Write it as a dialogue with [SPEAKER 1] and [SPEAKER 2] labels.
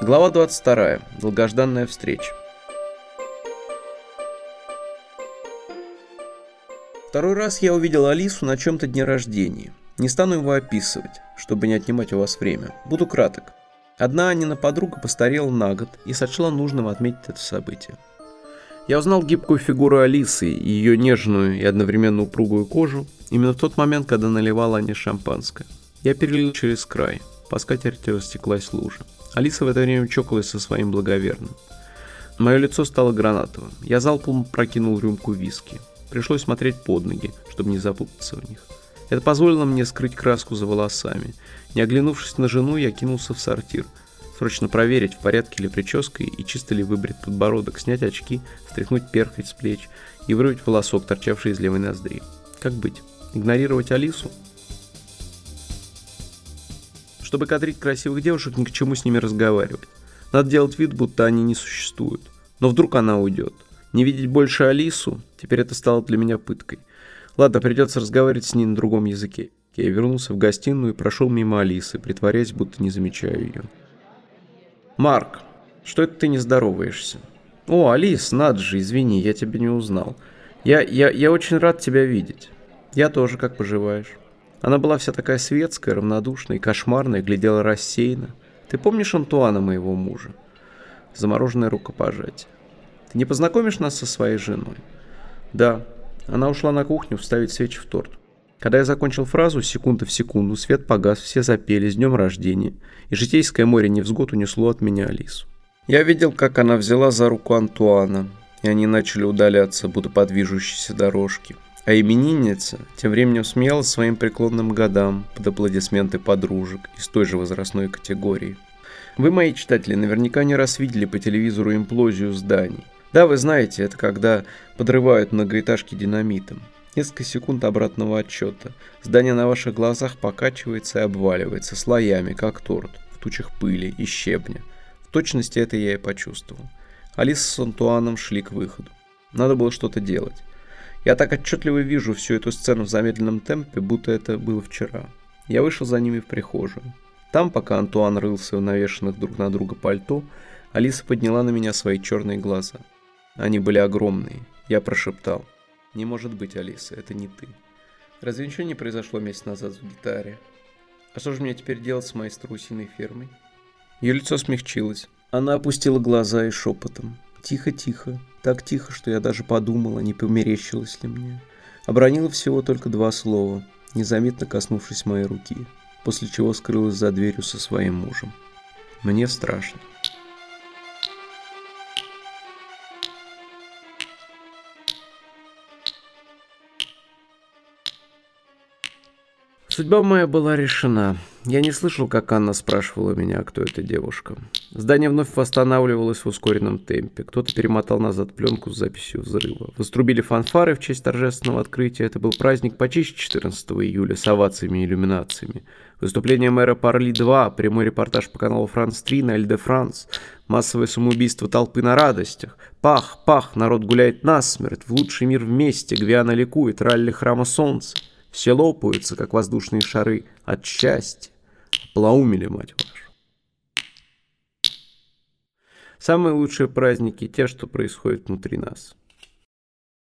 [SPEAKER 1] Глава 22. Долгожданная встреча. Второй раз я увидел Алису на чем-то дне рождения. Не стану его описывать, чтобы не отнимать у вас время. Буду краток. Одна Анина подруга постарела на год и сочла нужным отметить это событие. Я узнал гибкую фигуру Алисы и ее нежную и одновременно упругую кожу именно в тот момент, когда наливала Ане шампанское. Я перелил через край. По скатерти растеклась лужа. Алиса в это время чокалась со своим благоверным. Мое лицо стало гранатовым. Я залпом прокинул рюмку виски. Пришлось смотреть под ноги, чтобы не запутаться в них. Это позволило мне скрыть краску за волосами. Не оглянувшись на жену, я кинулся в сортир. Срочно проверить, в порядке ли прическа и чисто ли выбрит подбородок, снять очки, стряхнуть перхоть с плеч и вырвать волосок, торчавший из левой ноздри. Как быть? Игнорировать Алису? Чтобы кадрить красивых девушек, ни к чему с ними разговаривать. Надо делать вид, будто они не существуют. Но вдруг она уйдет. Не видеть больше Алису, теперь это стало для меня пыткой. Ладно, придется разговаривать с ней на другом языке. Я вернулся в гостиную и прошел мимо Алисы, притворяясь, будто не замечаю ее. «Марк, что это ты не здороваешься?» «О, Алис, надо же, извини, я тебя не узнал. Я, я, я очень рад тебя видеть. Я тоже, как поживаешь?» Она была вся такая светская, равнодушная и кошмарная, глядела рассеянно. Ты помнишь Антуана, моего мужа? Замороженное рукопожатие. Ты не познакомишь нас со своей женой? Да. Она ушла на кухню вставить свечи в торт. Когда я закончил фразу, секунда в секунду, свет погас, все запели «С днем рождения», и житейское море невзгод унесло от меня Алису. Я видел, как она взяла за руку Антуана, и они начали удаляться, будто по движущейся дорожке. А именинница тем временем смеялась своим преклонным годам под аплодисменты подружек из той же возрастной категории. Вы, мои читатели, наверняка не раз видели по телевизору имплозию зданий. Да, вы знаете, это когда подрывают многоэтажки динамитом. Несколько секунд обратного отчета. Здание на ваших глазах покачивается и обваливается слоями, как торт, в тучах пыли и щебня. В точности это я и почувствовал. Алиса с Антуаном шли к выходу. Надо было что-то делать. Я так отчетливо вижу всю эту сцену в замедленном темпе, будто это было вчера. Я вышел за ними в прихожую. Там, пока Антуан рылся в навешанных друг на друга пальто, Алиса подняла на меня свои черные глаза. Они были огромные. Я прошептал. «Не может быть, Алиса, это не ты. Разве ничего не произошло месяц назад в гитаре? А что же мне теперь делать с моей страусиной фермой?» Ее лицо смягчилось. Она опустила глаза и шепотом. Тихо-тихо, так тихо, что я даже подумала, не померещилось ли мне. Обронила всего только два слова, незаметно коснувшись моей руки, после чего скрылась за дверью со своим мужем. Мне страшно. Судьба моя была решена. Я не слышал, как Анна спрашивала меня, кто эта девушка. Здание вновь восстанавливалось в ускоренном темпе. Кто-то перемотал назад пленку с записью взрыва. Вострубили фанфары в честь торжественного открытия. Это был праздник почище 14 июля с овациями и иллюминациями. Выступление мэра Парли-2, прямой репортаж по каналу Франс-3 на Эль-де-Франс, массовое самоубийство толпы на радостях. Пах, пах, народ гуляет насмерть, в лучший мир вместе, Гвиана ликует, ралли храма солнца. Все лопаются, как воздушные шары, от счастья. Плаумили, мать вашу. Самые лучшие праздники – те, что происходят внутри нас.